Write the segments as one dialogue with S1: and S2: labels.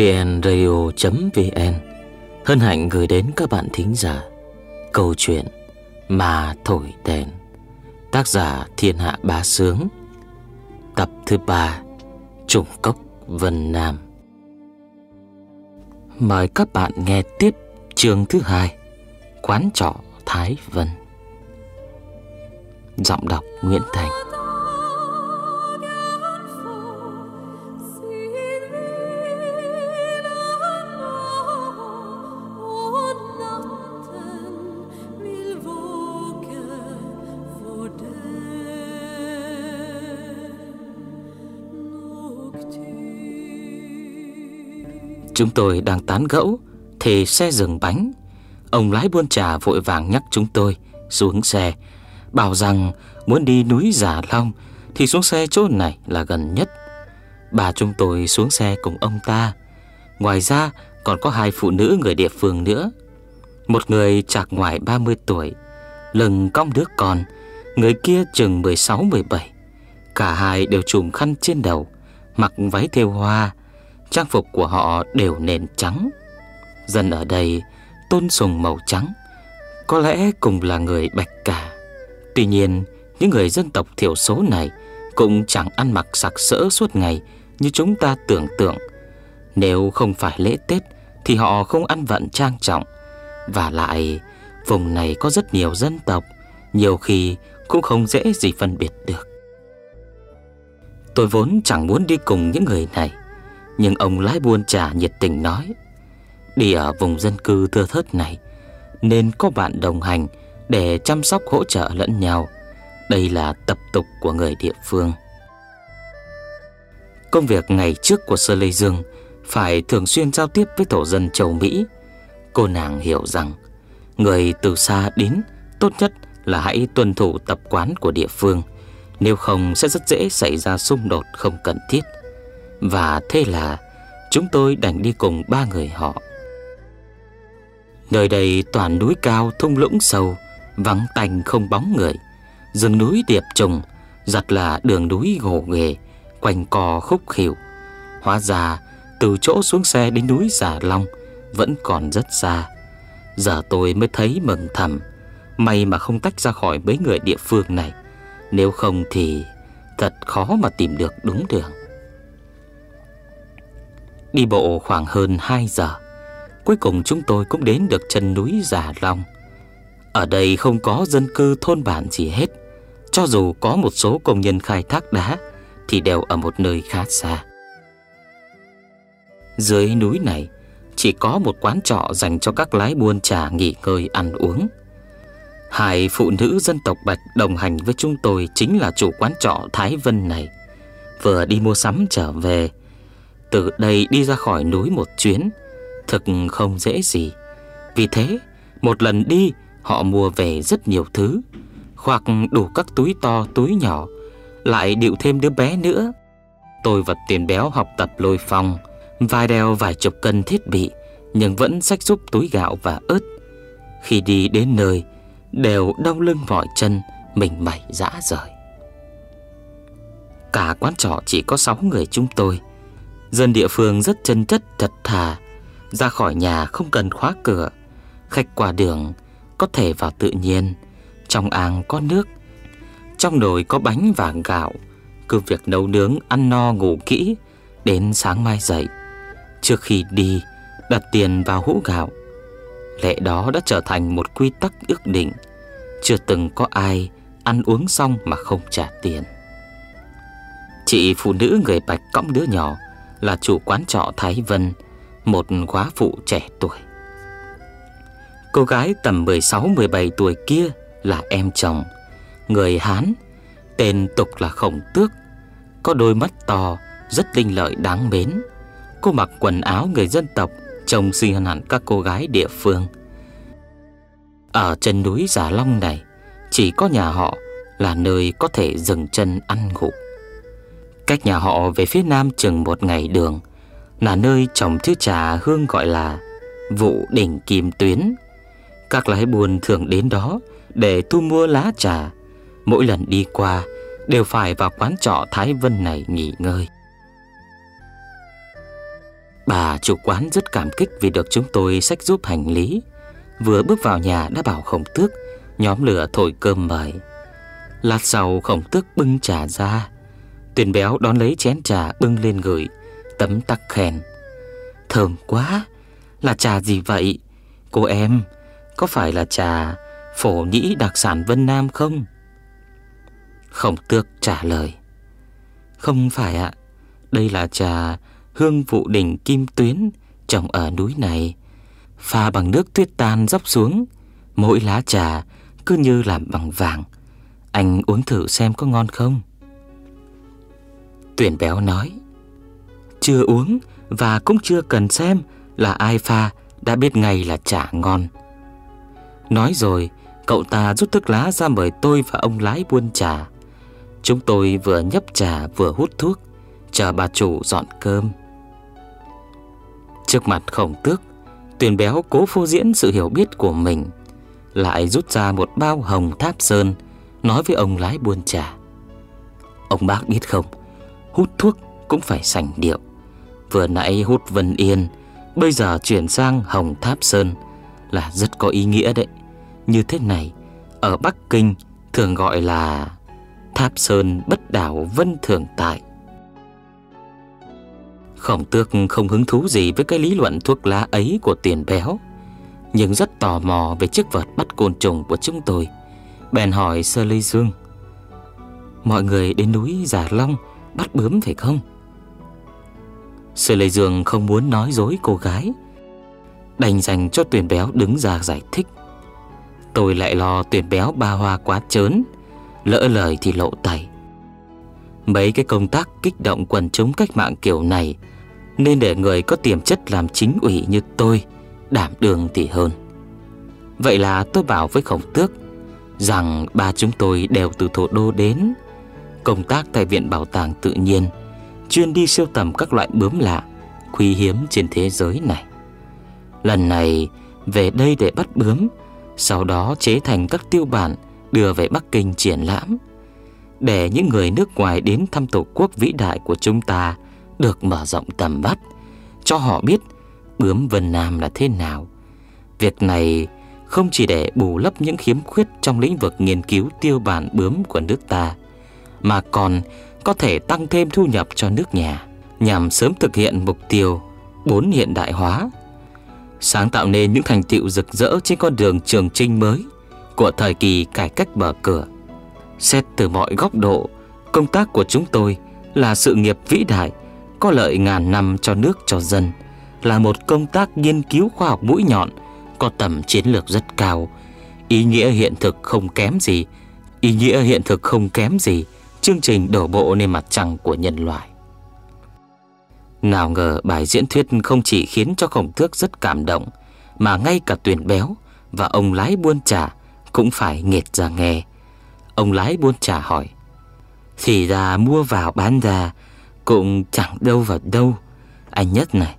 S1: vnradio.vn Hân hạnh gửi đến các bạn thính giả Câu chuyện Mà Thổi Đèn, Tác giả Thiên Hạ Bá Sướng, Tập thứ ba Trùng Cốc Vân Nam. Mời các bạn nghe tiếp chương thứ hai, Quán trọ Thái Vân. Giọng đọc Nguyễn Thành. Chúng tôi đang tán gẫu, Thì xe dừng bánh. Ông lái buôn trà vội vàng nhắc chúng tôi Xuống xe, Bảo rằng muốn đi núi Giả Long Thì xuống xe chỗ này là gần nhất. Bà chúng tôi xuống xe cùng ông ta. Ngoài ra còn có hai phụ nữ người địa phương nữa. Một người chạc ngoài 30 tuổi Lừng cong đứa con, Người kia chừng 16-17 Cả hai đều trùm khăn trên đầu, Mặc váy thêu hoa Trang phục của họ đều nền trắng. Dân ở đây tôn sùng màu trắng, Có lẽ cùng là người bạch cả. Tuy nhiên, Những người dân tộc thiểu số này Cũng chẳng ăn mặc sặc sỡ suốt ngày Như chúng ta tưởng tượng. Nếu không phải lễ Tết Thì họ không ăn vận trang trọng. Và lại, Vùng này có rất nhiều dân tộc, Nhiều khi cũng không dễ gì phân biệt được. Tôi vốn chẳng muốn đi cùng những người này nhưng ông lái buôn trà nhiệt tình nói, Đi ở vùng dân cư thưa thớt này, Nên có bạn đồng hành Để chăm sóc hỗ trợ lẫn nhau. Đây là tập tục của người địa phương. Công việc ngày trước của Sơ Lê Dương Phải thường xuyên giao tiếp với tổ dân châu Mỹ. Cô nàng hiểu rằng, Người từ xa đến Tốt nhất là hãy tuân thủ tập quán của địa phương, Nếu không sẽ rất dễ xảy ra xung đột không cần thiết và thế là, chúng tôi đành đi cùng ba người họ. Nơi đây toàn núi cao thung lũng sâu, Vắng tanh không bóng người. Rừng núi điệp trùng Giặt là đường núi gồ ghề, Quanh co khúc khỉu. Hóa ra, từ chỗ xuống xe đến núi Giả Long Vẫn còn rất xa. Giờ tôi mới thấy mừng thầm. May mà không tách ra khỏi mấy người địa phương này. Nếu không thì Thật khó mà tìm được đúng đường. Đi bộ khoảng hơn 2 giờ, Cuối cùng chúng tôi cũng đến được chân núi Già Long. Ở đây không có dân cư thôn bản gì hết. Cho dù có một số công nhân khai thác đá, Thì đều ở một nơi khá xa. Dưới núi này, Chỉ có một quán trọ dành cho các lái buôn trà nghỉ ngơi ăn uống. Hai phụ nữ dân tộc Bạch đồng hành với chúng tôi Chính là chủ quán trọ Thái Vân này. Vừa đi mua sắm trở về từ đây đi ra khỏi núi một chuyến. Thực không dễ gì. Vì thế, một lần đi, Họ mua về rất nhiều thứ. Hoặc đủ các túi to, túi nhỏ, Lại điệu thêm đứa bé nữa. Tôi vật tiền béo học tập lôi phong vài đeo vài chục cân thiết bị, Nhưng vẫn xách giúp túi gạo và ớt. Khi đi đến nơi, Đều đau lưng mỏi chân, Mình mẩy dã rời. Cả quán trọ chỉ có 6 người chúng tôi. Dân địa phương rất chân chất, thật thà. Ra khỏi nhà không cần khóa cửa. Khách qua đường, Có thể vào tự nhiên. Trong áng có nước. Trong nồi có bánh và gạo. Cứ việc nấu nướng, ăn no, ngủ kỹ, Đến sáng mai dậy. Trước khi đi, Đặt tiền vào hũ gạo. Lệ đó đã trở thành một quy tắc ước định. Chưa từng có ai Ăn uống xong mà không trả tiền. Chị phụ nữ người Bạch cõng đứa nhỏ là chủ quán trọ Thái Vân, một quá phụ trẻ tuổi. Cô gái tầm 16-17 tuổi kia là em chồng, người Hán, tên tục là Khổng Tước, có đôi mắt to, rất linh lợi đáng mến. Cô mặc quần áo người dân tộc, trông xinh hơn hẳn các cô gái địa phương. Ở chân núi Giả Long này, chỉ có nhà họ là nơi có thể dừng chân ăn ngủ. Cách nhà họ về phía nam chừng một ngày đường Là nơi trồng thứ trà hương gọi là Vụ đỉnh kim tuyến Các lái buôn thường đến đó Để thu mua lá trà Mỗi lần đi qua, Đều phải vào quán trọ Thái Vân này nghỉ ngơi Bà chủ quán rất cảm kích vì được chúng tôi sách giúp hành lý. Vừa bước vào nhà đã bảo khổng tước, nhóm lửa thổi cơm mời. Lát sau khổng tước bưng trà ra. Tuyền béo đón lấy chén trà bưng lên gửi, tấm tắc khen. Thơm quá, là trà gì vậy? Cô em, có phải là trà phổ nhĩ đặc sản Vân Nam không? Khổng tước trả lời. Không phải ạ, đây là trà hương vụ đỉnh kim tuyến trồng ở núi này. Pha bằng nước tuyết tan dốc xuống, mỗi lá trà cứ như làm bằng vàng. Anh uống thử xem có ngon không? Tuyển béo nói. Chưa uống và cũng chưa cần xem là ai pha đã biết ngay là trà ngon. Nói rồi, cậu ta rút thức lá ra mời tôi và ông lái buôn trà. Chúng tôi vừa nhấp trà vừa hút thuốc, chờ bà chủ dọn cơm. Trước mặt khổng tước, tuyển béo cố phô diễn sự hiểu biết của mình, lại rút ra một bao hồng tháp sơn, nói với ông lái buôn trà. Ông bác biết không, hút thuốc cũng phải sành điệu. Vừa nãy hút Vân Yên, bây giờ chuyển sang hồng tháp sơn là rất có ý nghĩa đấy. Như thế này, ở Bắc Kinh thường gọi là Tháp Sơn Bất Đảo Vân Thường Tại. Khổng tước không hứng thú gì với cái lý luận thuốc lá ấy của tiền béo Nhưng rất tò mò về chiếc vật bắt côn trùng của chúng tôi Bèn hỏi Sơ Lê Dương Mọi người đến núi Già Long bắt bướm phải không? Sơ Lê Dương không muốn nói dối cô gái Đành dành cho tuyển béo đứng ra giải thích Tôi lại lo tuyển béo ba hoa quá chớn, Lỡ lời thì lộ tẩy. Mấy cái công tác kích động quần chúng cách mạng kiểu này Nên để người có tiềm chất làm chính ủy như tôi Đảm đường thì hơn Vậy là tôi bảo với khổng tước Rằng ba chúng tôi đều từ thủ đô đến Công tác tại Viện Bảo tàng Tự nhiên Chuyên đi siêu tầm các loại bướm lạ Quý hiếm trên thế giới này Lần này về đây để bắt bướm Sau đó chế thành các tiêu bản Đưa về Bắc Kinh triển lãm để những người nước ngoài đến thăm tổ quốc vĩ đại của chúng ta được mở rộng tầm mắt, cho họ biết bướm Vân Nam là thế nào. Việc này không chỉ để bù lấp những khiếm khuyết trong lĩnh vực nghiên cứu tiêu bản bướm của nước ta, mà còn có thể tăng thêm thu nhập cho nước nhà nhằm sớm thực hiện mục tiêu bốn hiện đại hóa, sáng tạo nên những thành tựu rực rỡ trên con đường trường trinh mới của thời kỳ cải cách mở cửa. Xét từ mọi góc độ, công tác của chúng tôi là sự nghiệp vĩ đại, có lợi ngàn năm cho nước cho dân, là một công tác nghiên cứu khoa học mũi nhọn, có tầm chiến lược rất cao, ý nghĩa hiện thực không kém gì, ý nghĩa hiện thực không kém gì chương trình đổ bộ lên mặt trăng của nhân loại. Nào ngờ bài diễn thuyết không chỉ khiến cho khổng thước rất cảm động, mà ngay cả tuyển béo và ông lái buôn trà cũng phải nghẹt ra nghe. Ông lái buôn trà hỏi Thì ra mua vào bán ra Cũng chẳng đâu vào đâu Anh Nhất này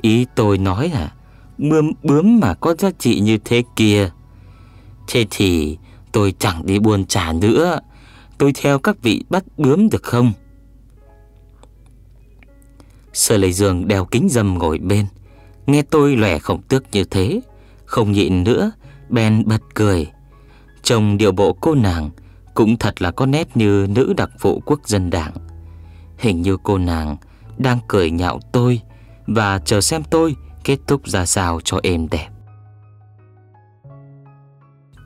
S1: Ý tôi nói là Bướm bướm mà có giá trị như thế kia Thế thì tôi chẳng đi buôn trà nữa Tôi theo các vị bắt bướm được không? Sơ lầy giường đeo kính dâm ngồi bên. Nghe tôi lẻ khổng tước như thế, Không nhịn nữa, Bèn bật cười. Trông điệu bộ cô nàng cũng thật là có nét như nữ đặc vụ quốc dân đảng. Hình như cô nàng đang cười nhạo tôi Và chờ xem tôi kết thúc ra sao cho êm đẹp.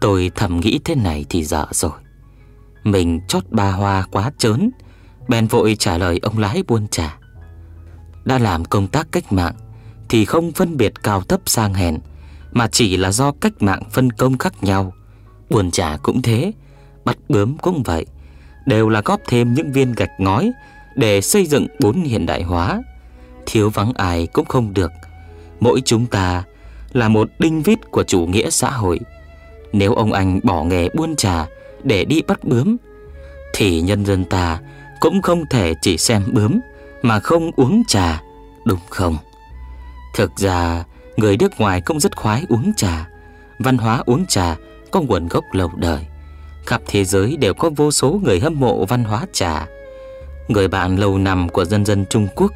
S1: Tôi thầm nghĩ thế này thì dở rồi. Mình chót ba hoa quá trớn Bèn vội trả lời ông lái buôn trà Đã làm công tác cách mạng Thì không phân biệt cao thấp sang hèn Mà chỉ là do cách mạng phân công khác nhau Buôn trà cũng thế bắt bướm cũng vậy, đều là góp thêm những viên gạch ngói để xây dựng bốn hiện đại hóa. Thiếu vắng ai cũng không được. Mỗi chúng ta là một đinh vít của chủ nghĩa xã hội. Nếu ông anh bỏ nghề buôn trà để đi bắt bướm, thì nhân dân ta cũng không thể chỉ xem bướm mà không uống trà, đúng không? Thực ra, người nước ngoài cũng rất khoái uống trà. Văn hóa uống trà có nguồn gốc lâu đời. Khắp thế giới đều có vô số người hâm mộ văn hóa trà Người bạn lâu năm của dân dân Trung Quốc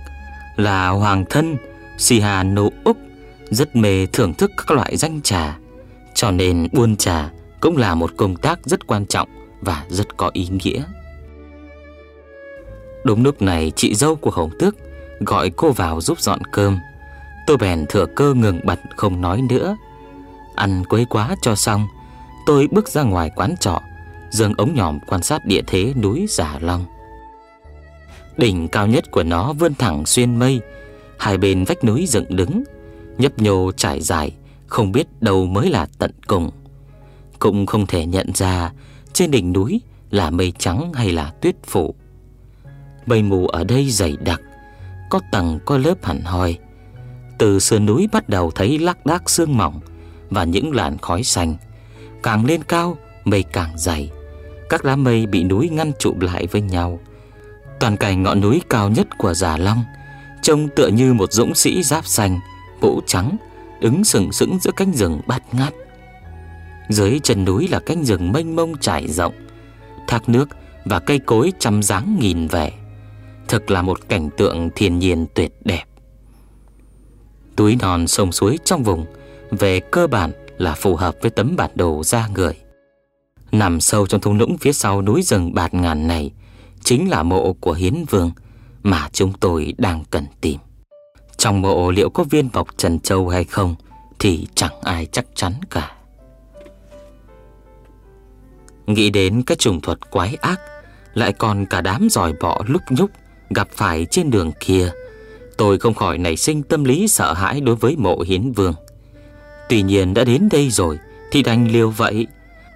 S1: Là Hoàng Thân Siha nô Úc rất mê thưởng thức các loại danh trà, cho nên buôn trà cũng là một công tác rất quan trọng và rất có ý nghĩa. Đúng lúc này chị dâu của Hồng Tước gọi cô vào giúp dọn cơm. Tôi bèn thừa cơ ngừng bật không nói nữa. Ăn quấy quá cho xong, tôi bước ra ngoài quán trọ, dâng ống nhòm quan sát địa thế núi Giả Long. Đỉnh cao nhất của nó vươn thẳng xuyên mây, hai bên vách núi dựng đứng, nhấp nhô trải dài, không biết đâu mới là tận cùng. Cũng không thể nhận ra trên đỉnh núi là mây trắng hay là tuyết phủ. Mây mù ở đây dày đặc, có tầng có lớp hẳn hoi. Từ sườn núi bắt đầu thấy lác đác sương mỏng và những làn khói xanh. Càng lên cao, mây càng dày. Các đám mây bị núi ngăn trụ lại với nhau. Toàn cảnh ngọn núi cao nhất của Già Long trông tựa như một dũng sĩ giáp xanh, mũ trắng, đứng sừng sững giữa cánh rừng bát ngát. Dưới chân núi là cánh rừng mênh mông trải rộng, thác nước và cây cối chăm dáng nghìn vẻ. Thực là một cảnh tượng thiên nhiên tuyệt đẹp. Túi non sông suối trong vùng về cơ bản là phù hợp với tấm bản đồ ra người. Nằm sâu trong thung lũng phía sau núi rừng bạt ngàn này chính là mộ của Hiến Vương mà chúng tôi đang cần tìm. Trong mộ liệu có viên bọc trần châu hay không thì chẳng ai chắc chắn cả. Nghĩ đến cái trùng thuật quái ác, Lại còn cả đám giỏi bọ lúc nhúc Gặp phải trên đường kia, Tôi không khỏi nảy sinh tâm lý sợ hãi Đối với mộ hiến vương. Tuy nhiên đã đến đây rồi Thì đành liều vậy,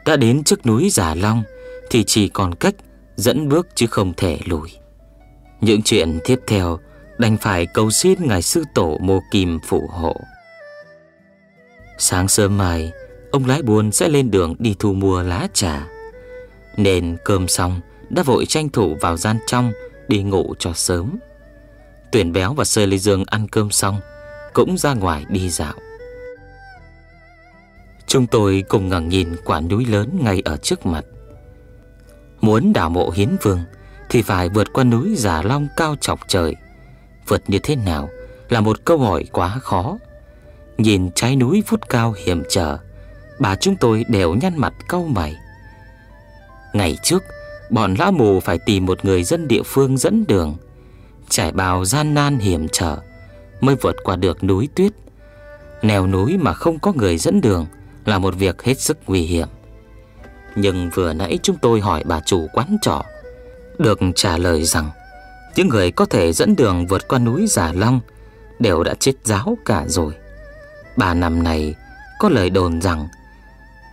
S1: Đã đến trước núi Giả Long Thì chỉ còn cách dẫn bước chứ không thể lùi. Những chuyện tiếp theo Đành phải cầu xin Ngài Sư Tổ Mô Kim phụ hộ. Sáng sớm mai, Ông lái buôn sẽ lên đường đi thu mua lá trà nên cơm xong, Đã vội tranh thủ vào gian trong Đi ngủ cho sớm. Tuyển béo và sơ lê dương ăn cơm xong, Cũng ra ngoài đi dạo. Chúng tôi cùng ngẩng nhìn quả núi lớn ngay ở trước mặt. Muốn đảo mộ hiến vương Thì phải vượt qua núi giả long cao chọc trời. Vượt như thế nào Là một câu hỏi quá khó. Nhìn trái núi vút cao hiểm trở, Bà chúng tôi đều nhăn mặt câu mày. Ngày trước, bọn lão mù phải tìm một người dân địa phương dẫn đường, trải bao gian nan hiểm trở mới vượt qua được núi tuyết. Nèo núi mà không có người dẫn đường là một việc hết sức nguy hiểm. Nhưng vừa nãy chúng tôi hỏi bà chủ quán trọ, được trả lời rằng những người có thể dẫn đường vượt qua núi Giả Long đều đã chết giáo cả rồi. Bà nằm này có lời đồn rằng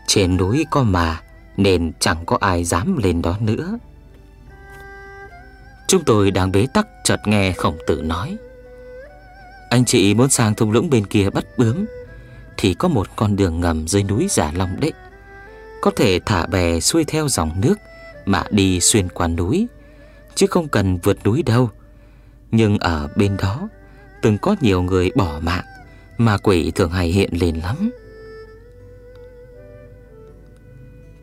S1: trên núi có mà nên chẳng có ai dám lên đó nữa. Chúng tôi đang bế tắc chợt nghe khổng tử nói. Anh chị muốn sang thung lũng bên kia bắt bướm, Thì có một con đường ngầm dưới núi Giả Long đấy. Có thể thả bè xuôi theo dòng nước Mà đi xuyên qua núi, Chứ không cần vượt núi đâu. Nhưng ở bên đó, Từng có nhiều người bỏ mạng Mà quỷ thường hay hiện lên lắm.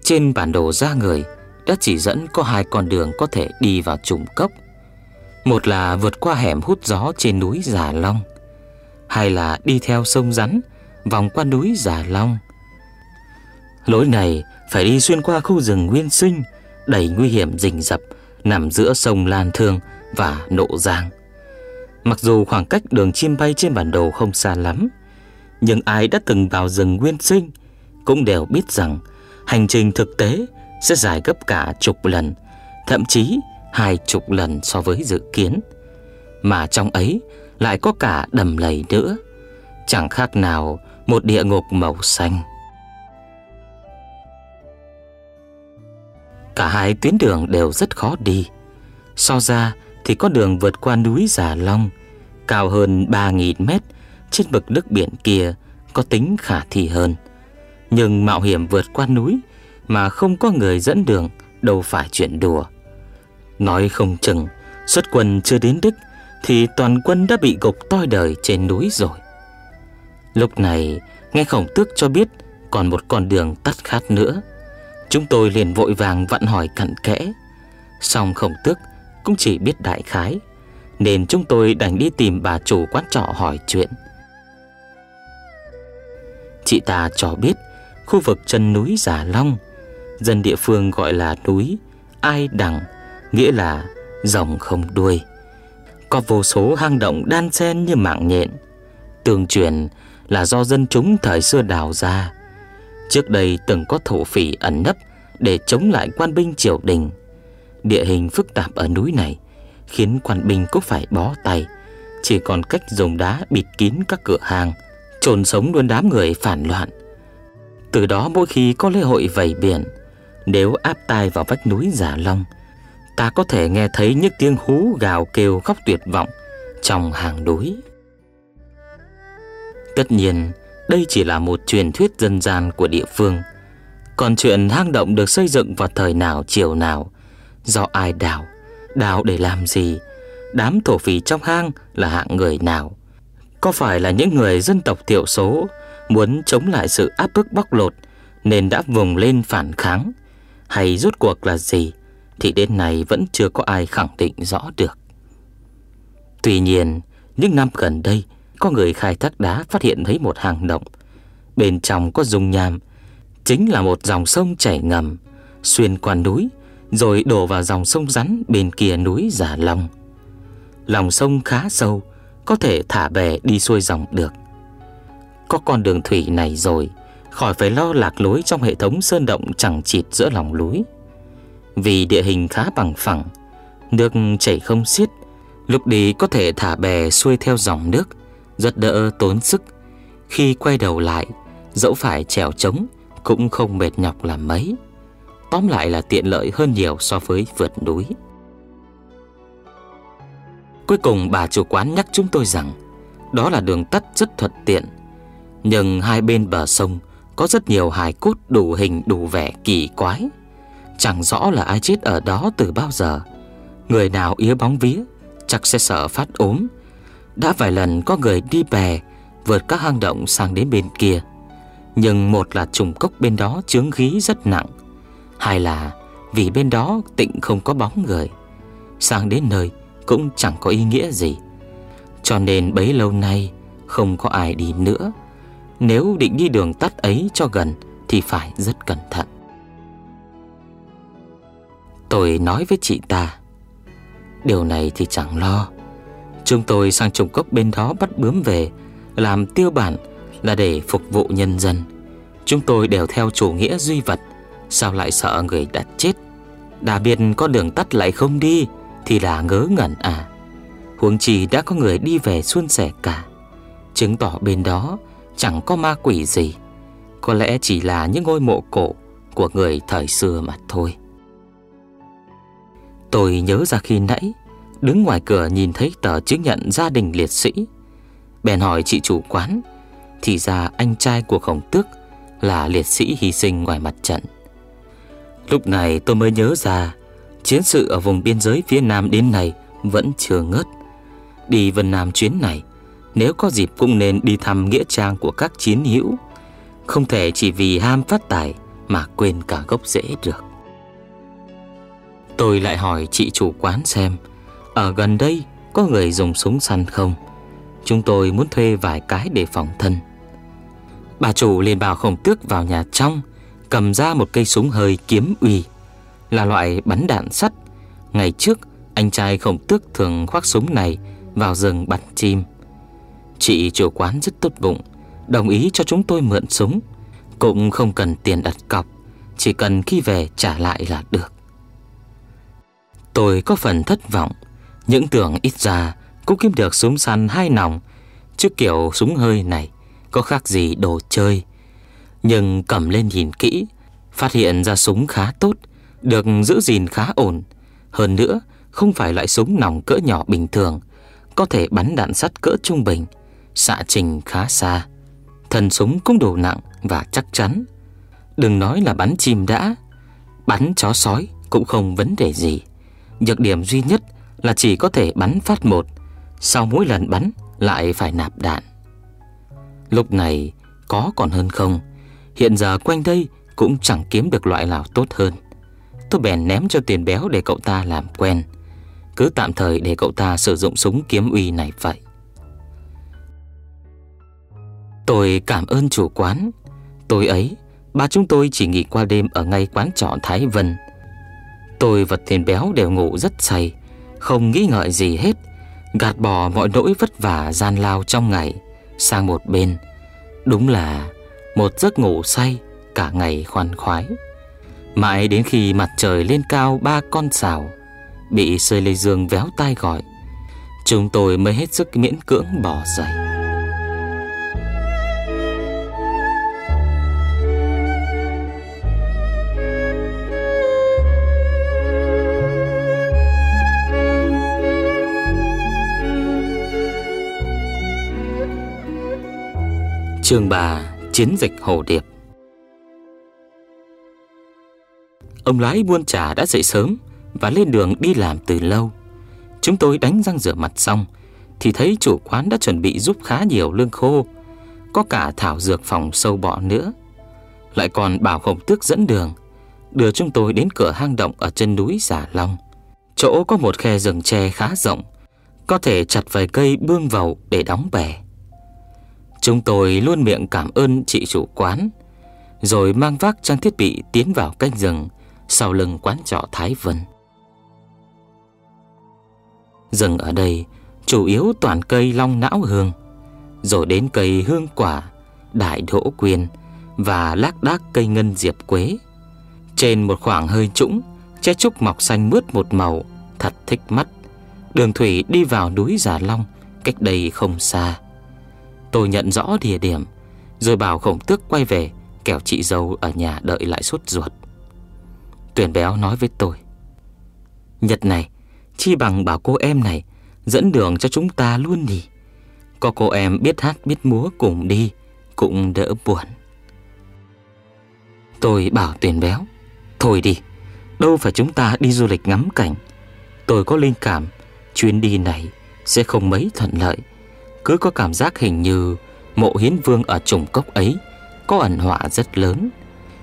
S1: Trên bản đồ ra người đã chỉ dẫn có hai con đường có thể đi vào trùng cốc. Một là vượt qua hẻm hút gió trên núi Giả Long, hai là đi theo sông rắn vòng qua núi Giả Long. Lối này phải đi xuyên qua khu rừng nguyên sinh đầy nguy hiểm rình rập nằm giữa sông Lan Thương và Nộ Giang. Mặc dù khoảng cách đường chim bay trên bản đồ không xa lắm, nhưng ai đã từng vào rừng nguyên sinh cũng đều biết rằng hành trình thực tế sẽ dài gấp cả chục lần, thậm chí hai chục lần so với dự kiến. Mà trong ấy lại có cả đầm lầy nữa, chẳng khác nào một địa ngục màu xanh. Cả hai tuyến đường đều rất khó đi. So ra thì có đường vượt qua núi Già Long, cao hơn 3.000 mét trên bực nước biển kia có tính khả thi hơn. Nhưng mạo hiểm vượt qua núi mà không có người dẫn đường đâu phải chuyện đùa. Nói không chừng, xuất quân chưa đến đích thì toàn quân đã bị gục toi đời trên núi rồi. Lúc này, nghe khổng tước cho biết còn một con đường tắt khát nữa. Chúng tôi liền vội vàng vặn hỏi cặn kẽ. Xong khổng tước cũng chỉ biết đại khái, Nên chúng tôi đành đi tìm bà chủ quán trọ hỏi chuyện Chị ta cho biết Khu vực chân núi Giả Long. Dân địa phương gọi là núi Ai Đằng, Nghĩa là rồng không đuôi. Có vô số hang động đan xen như mạng nhện. Tường truyền là do dân chúng thời xưa đào ra. Trước đây từng có thổ phỉ ẩn nấp Để chống lại quan binh triều đình. Địa hình phức tạp ở núi này Khiến quan binh cũng phải bó tay. Chỉ còn cách dùng đá bịt kín các cửa hàng trồn sống luôn đám người phản loạn. Từ đó mỗi khi có lễ hội vẩy biển, Nếu áp tai vào vách núi Giả Long, Ta có thể nghe thấy những tiếng hú gào kêu khóc tuyệt vọng Trong hàng núi. Tất nhiên, đây chỉ là một truyền thuyết dân gian của địa phương, Còn chuyện hang động được xây dựng vào thời nào chiều nào, Do ai đào Đào để làm gì, Đám thổ phỉ trong hang là hạng người nào, Có phải là những người dân tộc thiểu số Muốn chống lại sự áp bức bóc lột Nên đã vùng lên phản kháng Hay rốt cuộc là gì Thì đến nay vẫn chưa có ai khẳng định rõ được Tuy nhiên Những năm gần đây Có người khai thác đá phát hiện thấy một hang động Bên trong có dung nham Chính là một dòng sông chảy ngầm Xuyên qua núi rồi đổ vào dòng sông rắn bên kia núi Giả Long. Lòng sông khá sâu, có thể thả bè đi xuôi dòng được. Có con đường thủy này rồi, khỏi phải lo lạc lối trong hệ thống sơn động chẳng chịt giữa lòng núi. Vì địa hình khá bằng phẳng, nước chảy không xiết, lúc đi có thể thả bè xuôi theo dòng nước, rất đỡ tốn sức. Khi quay đầu lại, dẫu phải trèo trống cũng không mệt nhọc làm mấy. Tóm lại là tiện lợi hơn nhiều so với vượt núi Cuối cùng bà chủ quán nhắc chúng tôi rằng Đó là đường tắt rất thuận tiện nhưng hai bên bờ sông Có rất nhiều hài cốt đủ hình, đủ vẻ kỳ quái. Chẳng rõ là ai chết ở đó từ bao giờ. Người nào yếu bóng vía, Chắc sẽ sợ phát ốm. Đã vài lần có người đi bè, Vượt các hang động sang đến bên kia. Nhưng một là trùng cốc bên đó chướng khí rất nặng. Hai là vì bên đó tịnh không có bóng người. Sang đến nơi cũng chẳng có ý nghĩa gì. Cho nên bấy lâu nay không có ai đi nữa. Nếu định đi đường tắt ấy cho gần, Thì phải rất cẩn thận. Tôi nói với chị ta, Điều này thì chẳng lo. Chúng tôi sang trùng cốc bên đó bắt bướm về, Làm tiêu bản là để phục vụ nhân dân. Chúng tôi đều theo chủ nghĩa duy vật, Sao lại sợ người đã chết? Đã biết có đường tắt lại không đi Thì là ngớ ngẩn à. Huống chi đã có người đi về xuân sẻ cả. Chứng tỏ bên đó Chẳng có ma quỷ gì. Có lẽ chỉ là những ngôi mộ cổ Của người thời xưa mà thôi. Tôi nhớ ra khi nãy, Đứng ngoài cửa nhìn thấy tờ chứng nhận gia đình liệt sĩ. Bèn hỏi chị chủ quán, Thì ra anh trai của khổng tước Là liệt sĩ hy sinh ngoài mặt trận. Lúc này tôi mới nhớ ra, Chiến sự ở vùng biên giới phía Nam đến nay Vẫn chưa ngớt. Đi Vân Nam chuyến này nếu có dịp cũng nên đi thăm nghĩa trang của các chiến hữu Không thể chỉ vì ham phát tài Mà quên cả gốc rễ được Tôi lại hỏi chị chủ quán xem Ở gần đây có người dùng súng săn không Chúng tôi muốn thuê vài cái để phòng thân Bà chủ liền bảo khổng tước vào nhà trong cầm ra một cây súng hơi kiếm uy, là loại bắn đạn sắt. Ngày trước, anh trai khổng tước thường khoác súng này vào rừng bắn chim. Chị chủ quán rất tốt bụng, đồng ý cho chúng tôi mượn súng, cũng không cần tiền đặt cọc, chỉ cần khi về trả lại là được. Tôi có phần thất vọng, những tưởng ít ra cũng kiếm được súng săn hai nòng, chứ kiểu súng hơi này có khác gì đồ chơi. Nhưng cầm lên nhìn kỹ Phát hiện ra súng khá tốt Được giữ gìn khá ổn. Hơn nữa không phải loại súng nòng cỡ nhỏ bình thường Có thể bắn đạn sắt cỡ trung bình. Xạ trình khá xa. Thần súng cũng đủ nặng và chắc chắn. Đừng nói là bắn chim đã. Bắn chó sói cũng không vấn đề gì. Nhược điểm duy nhất là chỉ có thể bắn phát một. Sau mỗi lần bắn lại phải nạp đạn. Lúc này có còn hơn không? Hiện giờ quanh đây cũng chẳng kiếm được loại nào tốt hơn. Tôi bèn ném cho tiền béo để cậu ta làm quen. Cứ tạm thời để cậu ta sử dụng súng kiếm uy này vậy. Tôi cảm ơn chủ quán. Tôi ấy Ba chúng tôi chỉ nghỉ qua đêm ở ngay quán trọ Thái Vân. Tôi và tiền béo đều ngủ rất say, Không nghĩ ngợi gì hết, Gạt bỏ mọi nỗi vất vả gian lao trong ngày, Sang một bên. Đúng là một giấc ngủ say, Cả ngày khoan khoái. Mãi đến khi mặt trời lên cao ba con sào, Bị Sơi Lê Dương véo tai gọi, Chúng tôi mới hết sức miễn cưỡng bỏ dậy. Trường bà Chiến dịch Hồ Điệp. Ông lái buôn trà đã dậy sớm Và lên đường đi làm từ lâu. Chúng tôi đánh răng rửa mặt xong Thì thấy chủ quán đã chuẩn bị giúp khá nhiều lương khô, Có cả thảo dược phòng sâu bọ nữa. Lại còn bảo khổng tước dẫn đường, Đưa chúng tôi đến cửa hang động Ở chân núi Giả Long. Chỗ có một khe rừng tre khá rộng, Có thể chặt vài cây bương vào để đóng bè. Chúng tôi luôn miệng cảm ơn chị chủ quán Rồi mang vác trang thiết bị tiến vào cánh rừng Sau lưng quán trọ Thái Vân. Rừng ở đây chủ yếu toàn cây long não hương Rồi đến cây hương quả, đại đỗ quyên Và lác đác cây ngân diệp quế. Trên một khoảng hơi trũng Che trúc mọc xanh mướt một màu Thật thích mắt. Đường thủy đi vào núi Giả Long Cách đây không xa. Tôi nhận rõ địa điểm, Rồi bảo khổng tước quay về, Kẻo chị dâu ở nhà đợi lại sốt ruột. Tuyển béo nói với tôi, Nhật này, Chi bằng bảo cô em này Dẫn đường cho chúng ta luôn đi Có cô em biết hát biết múa cùng đi, Cũng đỡ buồn. Tôi bảo tuyển béo, Thôi đi, Đâu phải chúng ta đi du lịch ngắm cảnh. Tôi có linh cảm, Chuyến đi này sẽ không mấy thuận lợi cứ có cảm giác hình như mộ hiến vương ở trùng cốc ấy có ẩn họa rất lớn,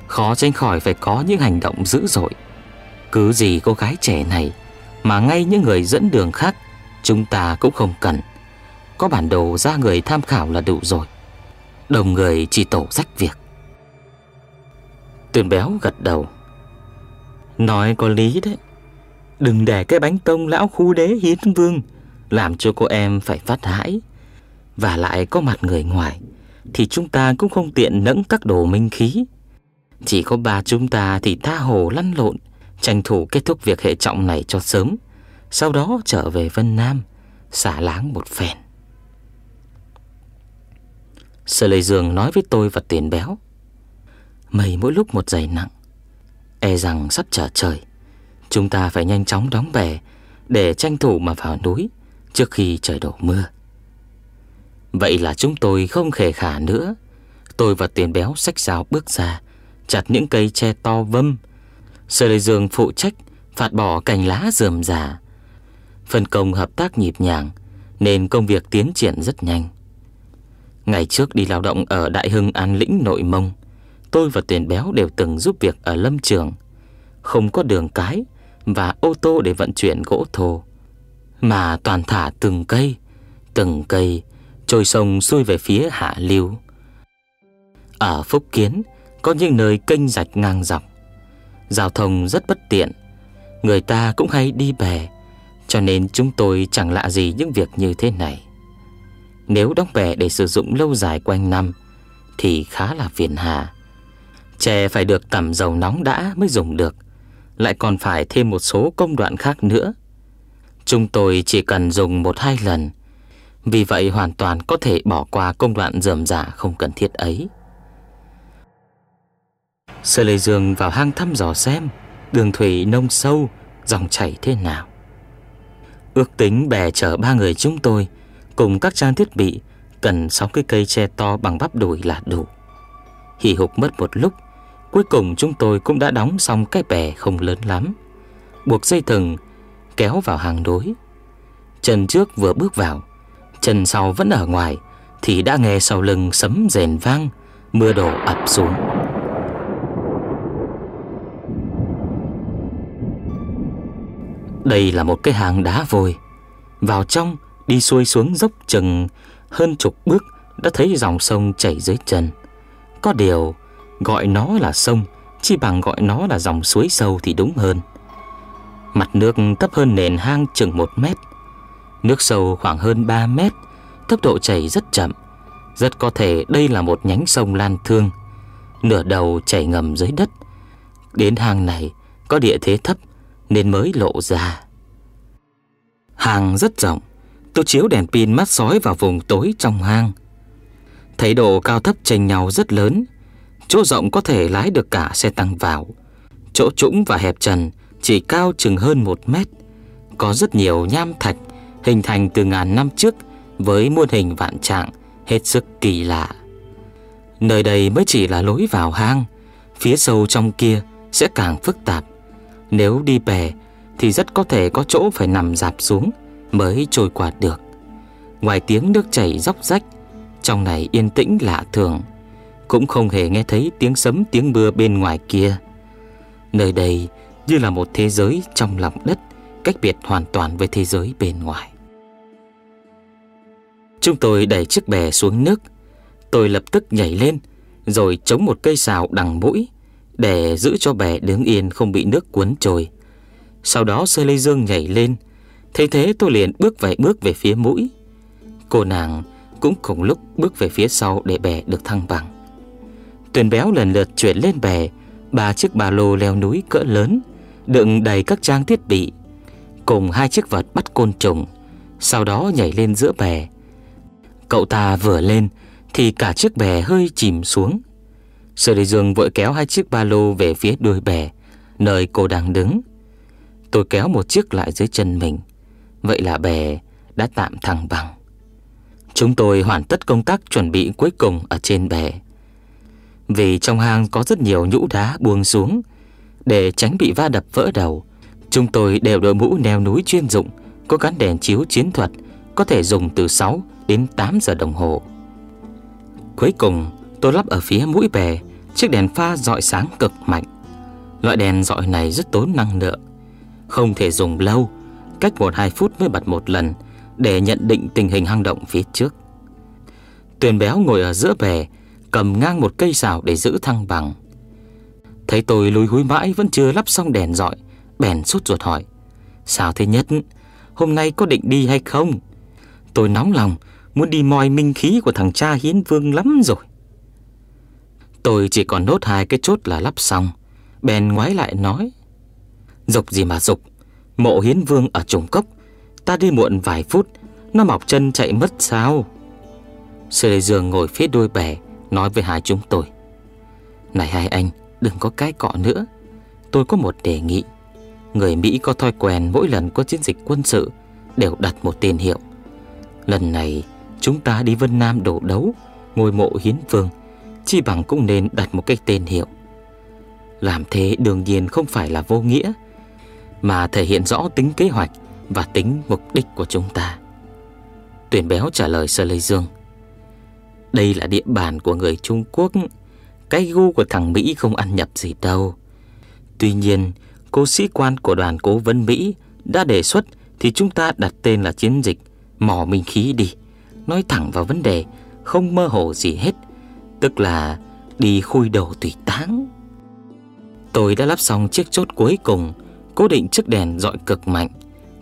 S1: khó tránh khỏi phải có những hành động dữ dội. Cứ gì cô gái trẻ này mà ngay những người dẫn đường khác chúng ta cũng không cần. Có bản đồ ra người tham khảo là đủ rồi. Đồng người chỉ tổ rách việc. Tuyền béo gật đầu. Nói có lý đấy. Đừng để cái bánh tông lão khu đế hiến vương làm cho cô em phải phát hãi. Và lại có mặt người ngoài, Thì chúng ta cũng không tiện nẫng các đồ minh khí. Chỉ có ba chúng ta thì tha hồ lăn lộn, Tranh thủ kết thúc việc hệ trọng này cho sớm, Sau đó trở về Vân Nam, Xả láng một phen. Sở Lê Dương nói với tôi và tiền béo, Mây mỗi lúc một dày nặng E rằng sắp trở trời. Chúng ta phải nhanh chóng đóng bè Để tranh thủ mà vào núi Trước khi trời đổ mưa. Vậy là chúng tôi không khề khả nữa. Tôi và tiền béo sách rào bước ra, Chặt những cây tre to vâm. Sở lê dương phụ trách Phạt bỏ cành lá rườm rà. Phân công hợp tác nhịp nhàng, Nên công việc tiến triển rất nhanh. Ngày trước đi lao động ở Đại Hưng An Lĩnh, Nội Mông, Tôi và tiền béo đều từng giúp việc ở lâm trường. Không có đường cái Và ô tô để vận chuyển gỗ thô, Mà toàn thả từng cây Từng cây trôi sông xuôi về phía hạ lưu. Ở Phúc Kiến có những nơi kênh rạch ngang dọc, giao thông rất bất tiện, người ta cũng hay đi bè, cho nên chúng tôi chẳng lạ gì những việc như thế này. Nếu đóng bè để sử dụng lâu dài quanh năm thì khá là phiền hà. Chè phải được tẩm dầu nóng đã mới dùng được, lại còn phải thêm một số công đoạn khác nữa. Chúng tôi chỉ cần dùng một hai lần vì vậy hoàn toàn có thể bỏ qua công đoạn dườm giả không cần thiết ấy. Sơ Lê Dương vào hang thăm dò xem, Đường thủy nông sâu, Dòng chảy thế nào. Ước tính bè chở ba người chúng tôi, Cùng các trang thiết bị, Cần sáu cái cây tre to bằng bắp đùi là đủ. Hì hục mất một lúc, Cuối cùng chúng tôi cũng đã đóng xong cái bè không lớn lắm. Buộc dây thừng, Kéo vào hàng đối Chân trước vừa bước vào chân sau vẫn ở ngoài, Thì đã nghe sau lưng sấm rền vang, Mưa đổ ập xuống Đây là một cái hang đá vôi Vào trong, đi xuôi xuống dốc chừng hơn chục bước, đã thấy dòng sông chảy dưới chân. Có điều, gọi nó là sông chỉ bằng gọi nó là dòng suối sâu thì đúng hơn. Mặt nước thấp hơn nền hang chừng một mét. Nước sâu khoảng hơn 3 mét, tốc độ chảy rất chậm. Rất có thể đây là một nhánh sông Lan Thương. Nửa đầu chảy ngầm dưới đất. Đến hang này có địa thế thấp nên mới lộ ra. Hang rất rộng, tôi chiếu đèn pin mắt sói vào vùng tối trong hang. Thấy độ cao thấp chênh nhau rất lớn, chỗ rộng có thể lái được cả xe tăng vào. Chỗ trũng và hẹp trần chỉ cao chừng hơn một mét. Có rất nhiều nham thạch hình thành từ ngàn năm trước với muôn hình vạn trạng hết sức kỳ lạ. Nơi đây mới chỉ là lối vào hang, phía sâu trong kia sẽ càng phức tạp. Nếu đi bè thì rất có thể có chỗ phải nằm dạp xuống mới trôi qua được. Ngoài tiếng nước chảy róc rách, trong này yên tĩnh lạ thường, cũng không hề nghe thấy tiếng sấm tiếng mưa bên ngoài kia. Nơi đây như là một thế giới trong lòng đất, cách biệt hoàn toàn với thế giới bên ngoài. Chúng tôi đẩy chiếc bè xuống nước, tôi lập tức nhảy lên, rồi chống một cây sào đằng mũi để giữ cho bè đứng yên không bị nước cuốn trôi. Sau đó Sơ Lê Dương nhảy lên. Thế thế tôi liền bước vài bước về phía mũi. Cô nàng cũng cùng lúc bước về phía sau để bè được thăng bằng. Tuyền béo lần lượt chuyển lên bè Ba chiếc ba lô leo núi cỡ lớn Đựng đầy các trang thiết bị Cùng hai chiếc vật bắt côn trùng Sau đó nhảy lên giữa bè. Cậu ta vừa lên, Thì cả chiếc bè hơi chìm xuống. Sở Lê Dương vội kéo hai chiếc ba lô về phía đuôi bè, Nơi cô đang đứng. Tôi kéo một chiếc lại dưới chân mình. Vậy là bè đã tạm thăng bằng. Chúng tôi hoàn tất công tác chuẩn bị cuối cùng ở trên bè. Vì trong hang có rất nhiều nhũ đá buông xuống, Để tránh bị va đập vỡ đầu, Chúng tôi đều đội mũ neo núi chuyên dụng, Có gắn đèn chiếu chiến thuật, Có thể dùng từ 6 đến 8 giờ đồng hồ Cuối cùng tôi lắp ở phía mũi bè Chiếc đèn pha dọi sáng cực mạnh Loại đèn dọi này rất tốn năng lượng không thể dùng lâu, cách 1-2 phút mới bật một lần để nhận định tình hình hang động phía trước. Tuyền béo ngồi ở giữa bè, cầm ngang một cây xào để giữ thăng bằng. Thấy tôi lùi húi mãi vẫn chưa lắp xong đèn dọi, bèn sốt ruột hỏi: "Sao thế nhất? Hôm nay có định đi hay không?" Tôi nóng lòng, muốn đi moi minh khí của thằng cha Hiến Vương lắm rồi. Tôi chỉ còn nốt hai cái chốt là lắp xong, bèn ngoái lại nói: Dục gì mà dục Mộ hiến vương ở trùng cốc Ta đi muộn vài phút Nó mọc chân chạy mất sao? Sư Lê Dương ngồi phía đôi bè Nói với hai chúng tôi Này hai anh đừng có cái cọ nữa. Tôi có một đề nghị. Người Mỹ có thói quen mỗi lần có chiến dịch quân sự Đều đặt một tên hiệu. Lần này chúng ta đi Vân Nam đổ đấu Ngôi mộ hiến vương Chi bằng cũng nên đặt một cái tên hiệu Làm thế đương nhiên không phải là vô nghĩa mà thể hiện rõ tính kế hoạch và tính mục đích của chúng ta. Tuyển béo trả lời Sơ Lê Dương. Đây là địa bàn của người Trung Quốc, cái gu của thằng Mỹ không ăn nhập gì đâu. Tuy nhiên, cô sĩ quan của đoàn cố vấn Mỹ đã đề xuất thì chúng ta đặt tên là chiến dịch mỏ minh khí đi. Nói thẳng vào vấn đề, không mơ hồ gì hết, tức là đi khui đầu tùy táng. Tôi đã lắp xong chiếc chốt cuối cùng Cố định chiếc đèn dọi cực mạnh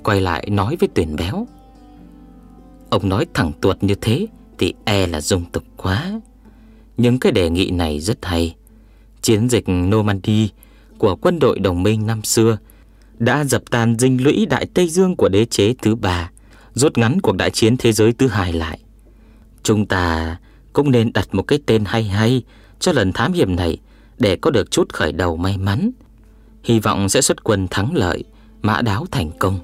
S1: Quay lại nói với tuyển béo. Ông nói thẳng tuột như thế Thì e là dung tục quá. Nhưng cái đề nghị này rất hay. Chiến dịch Normandy Của quân đội đồng minh năm xưa Đã dập tan dinh lũy Đại Tây Dương Của đế chế thứ ba. Rút ngắn cuộc đại chiến thế giới thứ hai lại. Chúng ta cũng nên đặt một cái tên hay hay Cho lần thám hiểm này Để có được chút khởi đầu may mắn. Hy vọng sẽ xuất quân thắng lợi, Mã đáo thành công.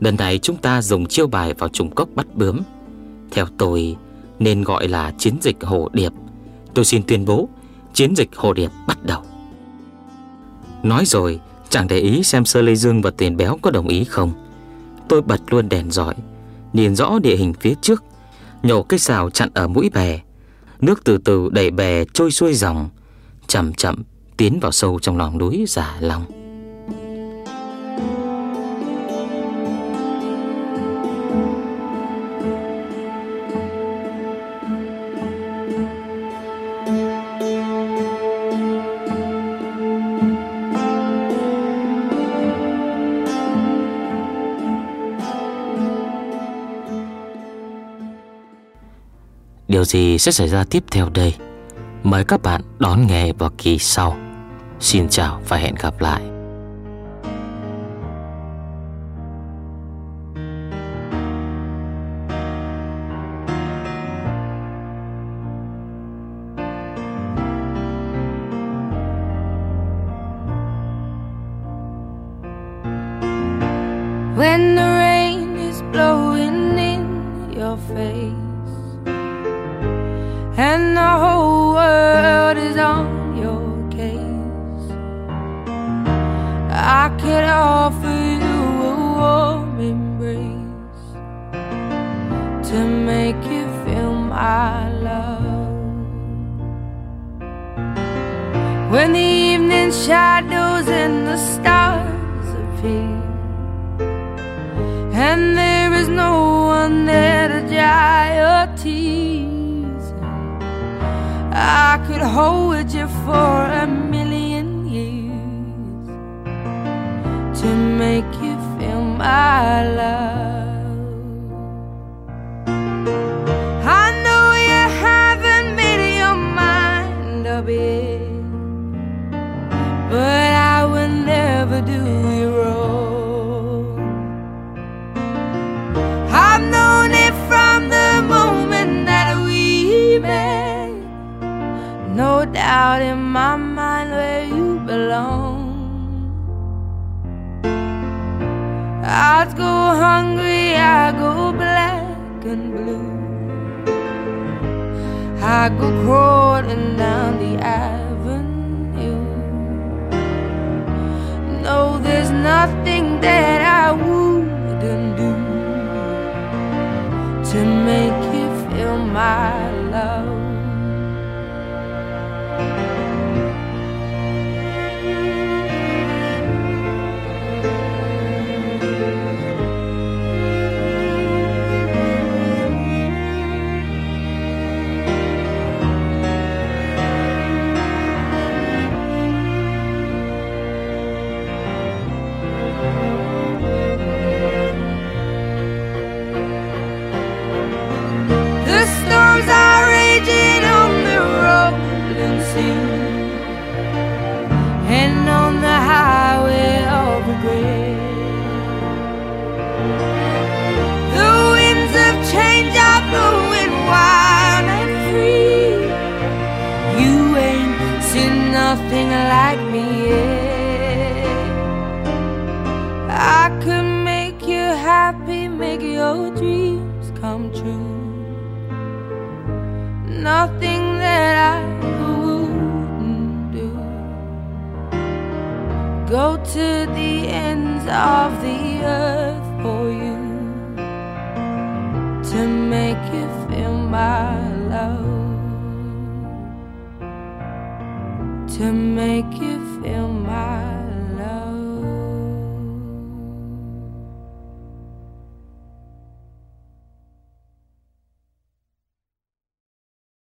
S1: Lần này chúng ta dùng chiêu bài vào trùng cốc bắt bướm. Theo tôi, Nên gọi là chiến dịch Hồ Điệp. Tôi xin tuyên bố, Chiến dịch Hồ Điệp bắt đầu. Nói rồi Chẳng để ý xem Sơ Lê Dương và Tiền Béo có đồng ý không? Tôi bật luôn đèn giỏi. Nhìn rõ địa hình phía trước, Nhổ cây xào chặn ở mũi bè. Nước từ từ đẩy bè trôi xuôi dòng, Chậm chậm tiến vào sâu trong lòng núi giả long. Gì sẽ xảy ra tiếp theo đây? Mời các bạn đón nghe vào kỳ sau. Xin chào và hẹn gặp lại.
S2: When the rain is blowing in your face And the whole world is on your case I could offer you a warm embrace To make you feel my love When the evening shadows and the stars appear and there is no one there to dry your tears. I could hold you for a million years to make you feel my love. I go hungry, I go black and blue. I go crawling down the avenue. No, there's nothing that I wouldn't do to make you feel my blowing wild and free. You ain't seen nothing like me yet. I could make you happy, make your dreams come true nothing that I wouldn't do. Go to the ends of the earth my love. To make you